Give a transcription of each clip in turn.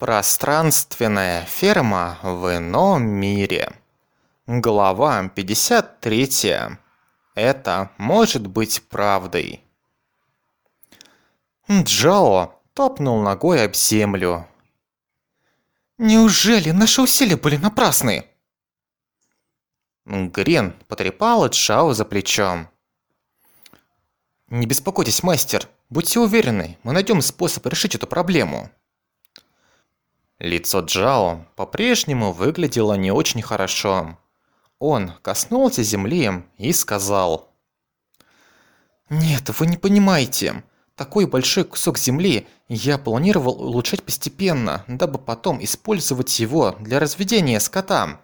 Пространственная ферма в ином мире. Глава 53. Это может быть правдой. Джао топнул ногой об землю. Неужели наши усилия были напрасны? Грин потрепал Джао за плечом. Не беспокойтесь, мастер. Будьте уверены, мы найдем способ решить эту проблему. Лицо Джао по-прежнему выглядело не очень хорошо. Он коснулся земли и сказал. «Нет, вы не понимаете. Такой большой кусок земли я планировал улучшать постепенно, дабы потом использовать его для разведения скота.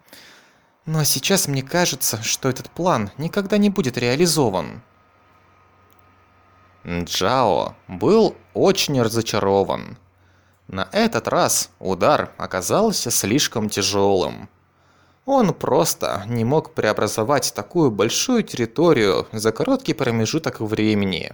Но сейчас мне кажется, что этот план никогда не будет реализован». Джао был очень разочарован. На этот раз удар оказался слишком тяжелым. Он просто не мог преобразовать такую большую территорию за короткий промежуток времени.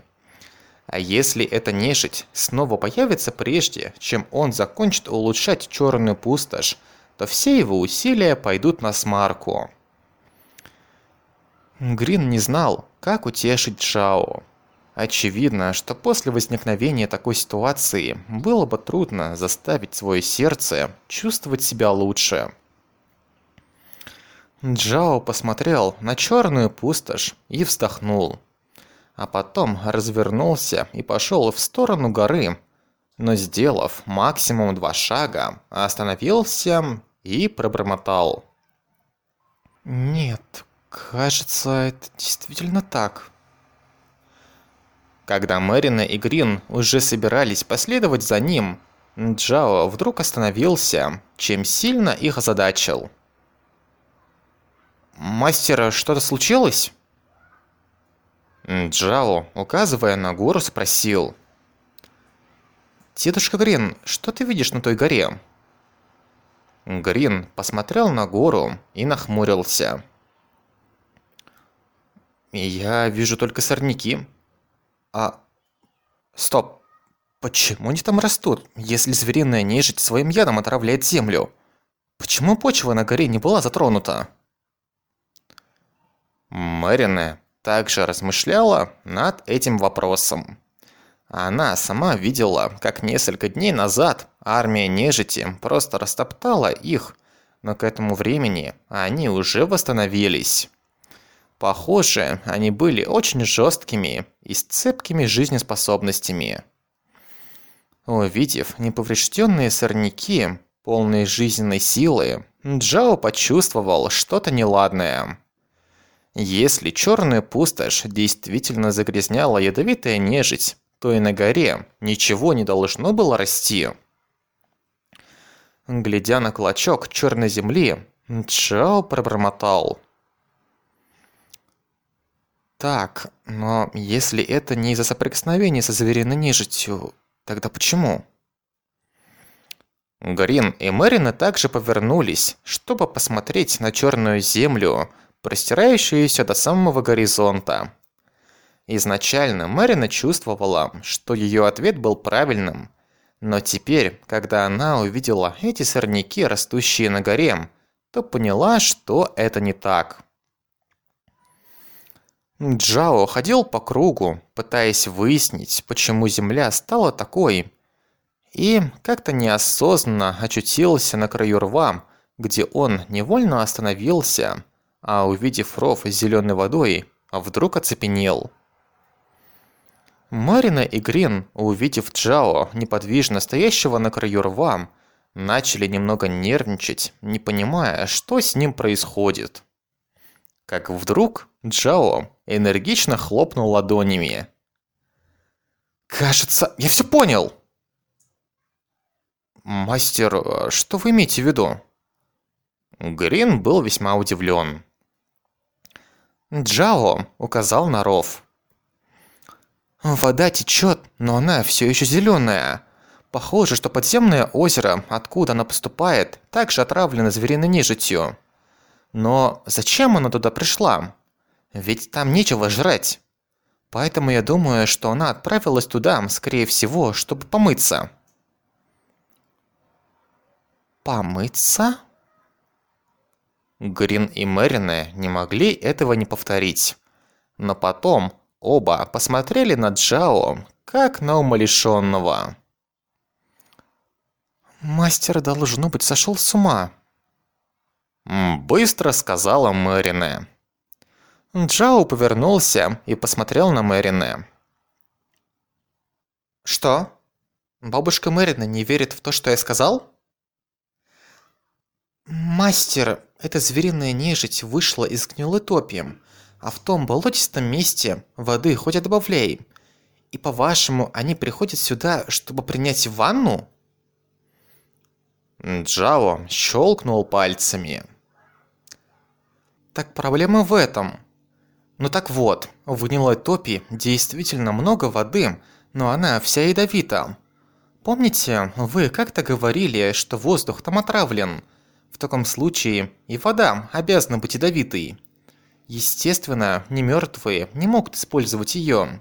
А если эта нежить снова появится прежде, чем он закончит улучшать черную пустошь, то все его усилия пойдут на смарку. Грин не знал, как утешить Джао. Очевидно, что после возникновения такой ситуации было бы трудно заставить свое сердце чувствовать себя лучше. Джао посмотрел на черную пустошь и вздохнул. А потом развернулся и пошел в сторону горы, но сделав максимум два шага, остановился и пробормотал. «Нет, кажется, это действительно так». Когда Мэрина и Грин уже собирались последовать за ним, Джао вдруг остановился, чем сильно их озадачил. «Мастера, что-то случилось?» Джао, указывая на гору, спросил. «Дедушка Грин, что ты видишь на той горе?» Грин посмотрел на гору и нахмурился. «Я вижу только сорняки», а... Стоп. Почему они там растут, если звериная нежить своим ядом отравляет землю? Почему почва на горе не была затронута? Мэрина также размышляла над этим вопросом. Она сама видела, как несколько дней назад армия нежити просто растоптала их, но к этому времени они уже восстановились. Похоже, они были очень жесткими и с цепкими жизнеспособностями. Увидев неповрежденные сорняки, полные жизненной силы, Джао почувствовал что-то неладное. Если черная пустошь действительно загрязняла ядовитая нежить, то и на горе ничего не должно было расти. Глядя на клочок черной земли, Джао пробормотал – так, но если это не из-за соприкосновения со звериной нежитью, тогда почему? Грин и Мэрина также повернулись, чтобы посмотреть на черную землю, простирающуюся до самого горизонта. Изначально Мэрина чувствовала, что ее ответ был правильным, но теперь, когда она увидела эти сорняки, растущие на горе, то поняла, что это не так. Джао ходил по кругу, пытаясь выяснить, почему Земля стала такой. И как-то неосознанно очутился на краю рва, где он невольно остановился, а увидев ров с зеленой водой, вдруг оцепенел. Марина и Грин, увидев Джао, неподвижно стоящего на краю рва, начали немного нервничать, не понимая, что с ним происходит. Как вдруг Джао энергично хлопнул ладонями. «Кажется, я все понял!» «Мастер, что вы имеете в виду?» Грин был весьма удивлен. Джао указал на ров. «Вода течет, но она все еще зеленая. Похоже, что подземное озеро, откуда она поступает, также отравлено звериной нежитью. Но зачем она туда пришла? Ведь там нечего жрать. Поэтому я думаю, что она отправилась туда, скорее всего, чтобы помыться. Помыться? Грин и Мэрине не могли этого не повторить. Но потом оба посмотрели на Джао, как на умалишенного. «Мастер, должно быть, сошел с ума», – быстро сказала Мэрине. Джао повернулся и посмотрел на Мэрине. «Что? Бабушка Мэрина не верит в то, что я сказал?» «Мастер, эта звериная нежить вышла из гнилой топи, а в том болотистом месте воды хоть и добавляй. И по-вашему, они приходят сюда, чтобы принять ванну?» Джао щелкнул пальцами. «Так проблема в этом. Ну так вот, в гнилой топе действительно много воды, но она вся ядовита. Помните, вы как-то говорили, что воздух там отравлен?» В таком случае и вода обязана быть ядовитой. Естественно, не мертвые не могут использовать ее.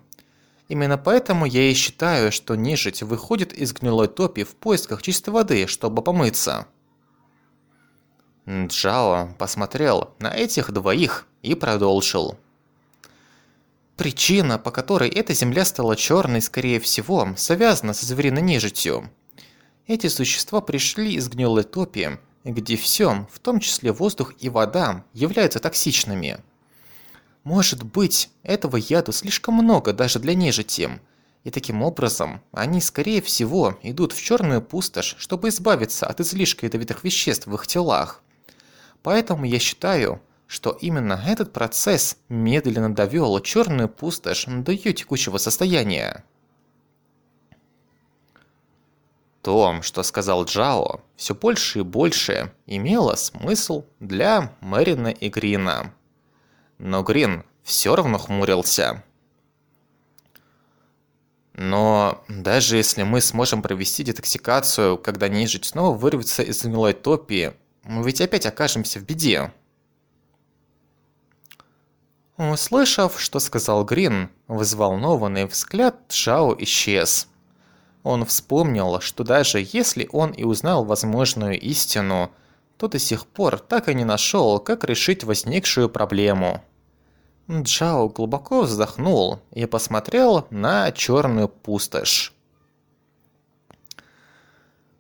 Именно поэтому я и считаю, что нежить выходит из гнилой топи в поисках чистой воды, чтобы помыться. Джао посмотрел на этих двоих и продолжил. Причина, по которой эта земля стала черной, скорее всего, связана со звериной нежитью. Эти существа пришли из гнилой топи где все, в том числе воздух и вода, являются токсичными. Может быть, этого яда слишком много даже для нежити, и таким образом они, скорее всего, идут в черную пустошь, чтобы избавиться от излишка ядовитых веществ в их телах. Поэтому я считаю, что именно этот процесс медленно довел черную пустошь до ее текущего состояния. То, что сказал Джао, все больше и больше имело смысл для Мэрина и Грина. Но Грин все равно хмурился. Но даже если мы сможем провести детоксикацию, когда нежить снова вырвется из гнилой топи, мы ведь опять окажемся в беде. Услышав, что сказал Грин, взволнованный взгляд Джао исчез. Он вспомнил, что даже если он и узнал возможную истину, то до сих пор так и не нашел, как решить возникшую проблему. Джао глубоко вздохнул и посмотрел на черную пустошь.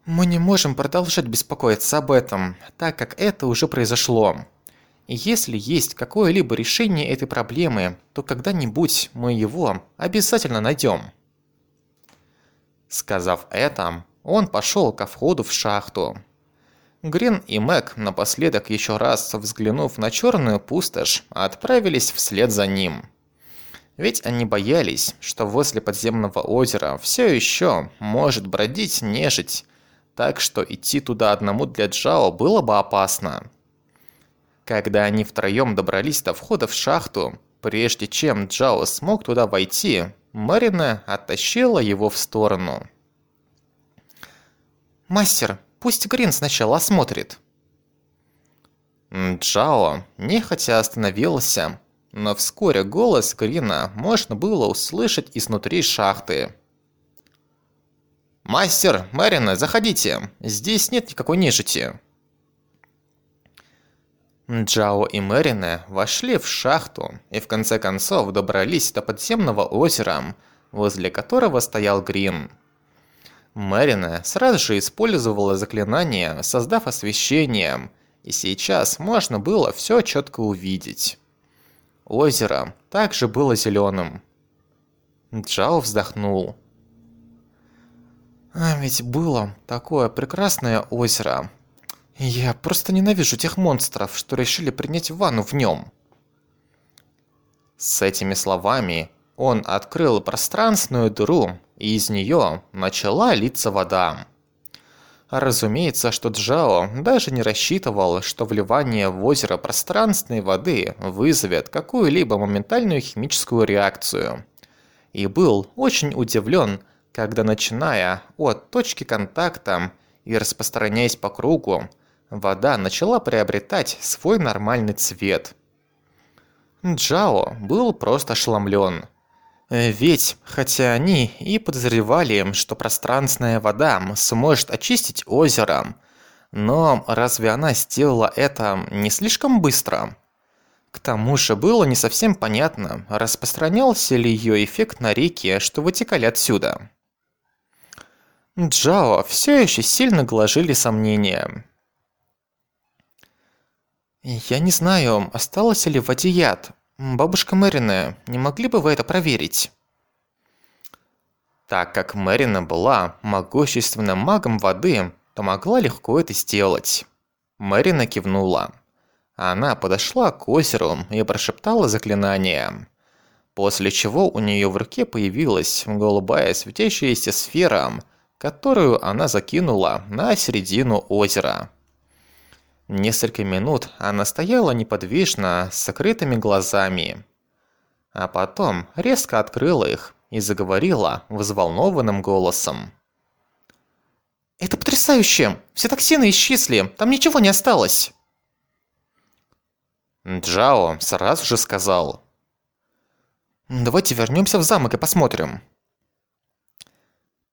Мы не можем продолжать беспокоиться об этом, так как это уже произошло. Если есть какое-либо решение этой проблемы, то когда-нибудь мы его обязательно найдем. Сказав это, он пошел ко входу в шахту. Грин и Мэг, напоследок еще раз взглянув на черную пустошь, отправились вслед за ним. Ведь они боялись, что возле подземного озера все еще может бродить нежить, так что идти туда одному для Джао было бы опасно. Когда они втроем добрались до входа в шахту, прежде чем Джао смог туда войти, Марина оттащила его в сторону. «Мастер, пусть Грин сначала осмотрит». Джао нехотя остановился, но вскоре голос Грина можно было услышать изнутри шахты. «Мастер, Марина, заходите, здесь нет никакой нежити». Джао и Мэрине вошли в шахту и в конце концов добрались до подземного озера, возле которого стоял Грин. Мэрине сразу же использовала заклинание, создав освещение, и сейчас можно было все четко увидеть. Озеро также было зеленым. Джао вздохнул. А ведь было такое прекрасное озеро. Я просто ненавижу тех монстров, что решили принять ванну в нем. С этими словами он открыл пространственную дыру, и из нее начала литься вода. Разумеется, что Джао даже не рассчитывал, что вливание в озеро пространственной воды вызовет какую-либо моментальную химическую реакцию. И был очень удивлен, когда начиная от точки контакта и распространяясь по кругу, вода начала приобретать свой нормальный цвет. Джао был просто ошеломлен. Ведь, хотя они и подозревали, что пространственная вода сможет очистить озеро, Но разве она сделала это не слишком быстро? К тому же было не совсем понятно, распространялся ли ее эффект на реки, что вытекали отсюда. Джао все еще сильно гложили сомнения. «Я не знаю, осталось ли в воде яд. Бабушка Мэрина, не могли бы вы это проверить?» Так как Мэрина была могущественным магом воды, то могла легко это сделать. Мэрина кивнула. Она подошла к озеру и прошептала заклинание. После чего у нее в руке появилась голубая светящаяся сфера, которую она закинула на середину озера. Несколько минут она стояла неподвижно, с закрытыми глазами. А потом резко открыла их и заговорила взволнованным голосом. «Это потрясающе! Все токсины исчезли, там ничего не осталось!» Джао сразу же сказал. «Давайте вернемся в замок и посмотрим».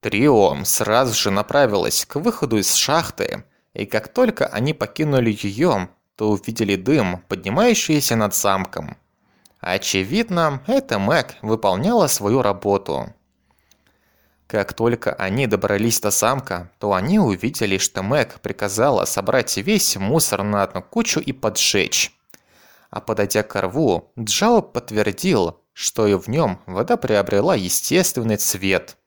Трио сразу же направилось к выходу из шахты, и как только они покинули ее, то увидели дым, поднимающийся над замком. Очевидно, эта Мэг выполняла свою работу. Как только они добрались до замка, то они увидели, что Мэг приказала собрать весь мусор на одну кучу и поджечь. А подойдя к рву, Джао подтвердил, что и в нем вода приобрела естественный цвет.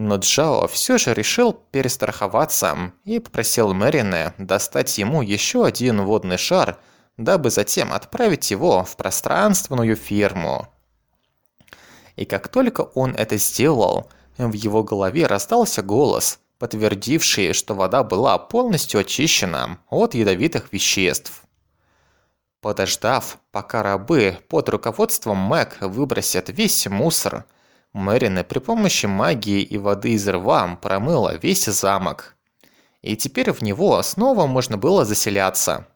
Но Джао все же решил перестраховаться и попросил Мэрине достать ему еще один водный шар, дабы затем отправить его в пространственную ферму. И как только он это сделал, в его голове раздался голос, подтвердивший, что вода была полностью очищена от ядовитых веществ. Подождав, пока рабы под руководством Мэг выбросят весь мусор, Мэрина при помощи магии и воды из рва промыла весь замок. И теперь в него снова можно было заселяться.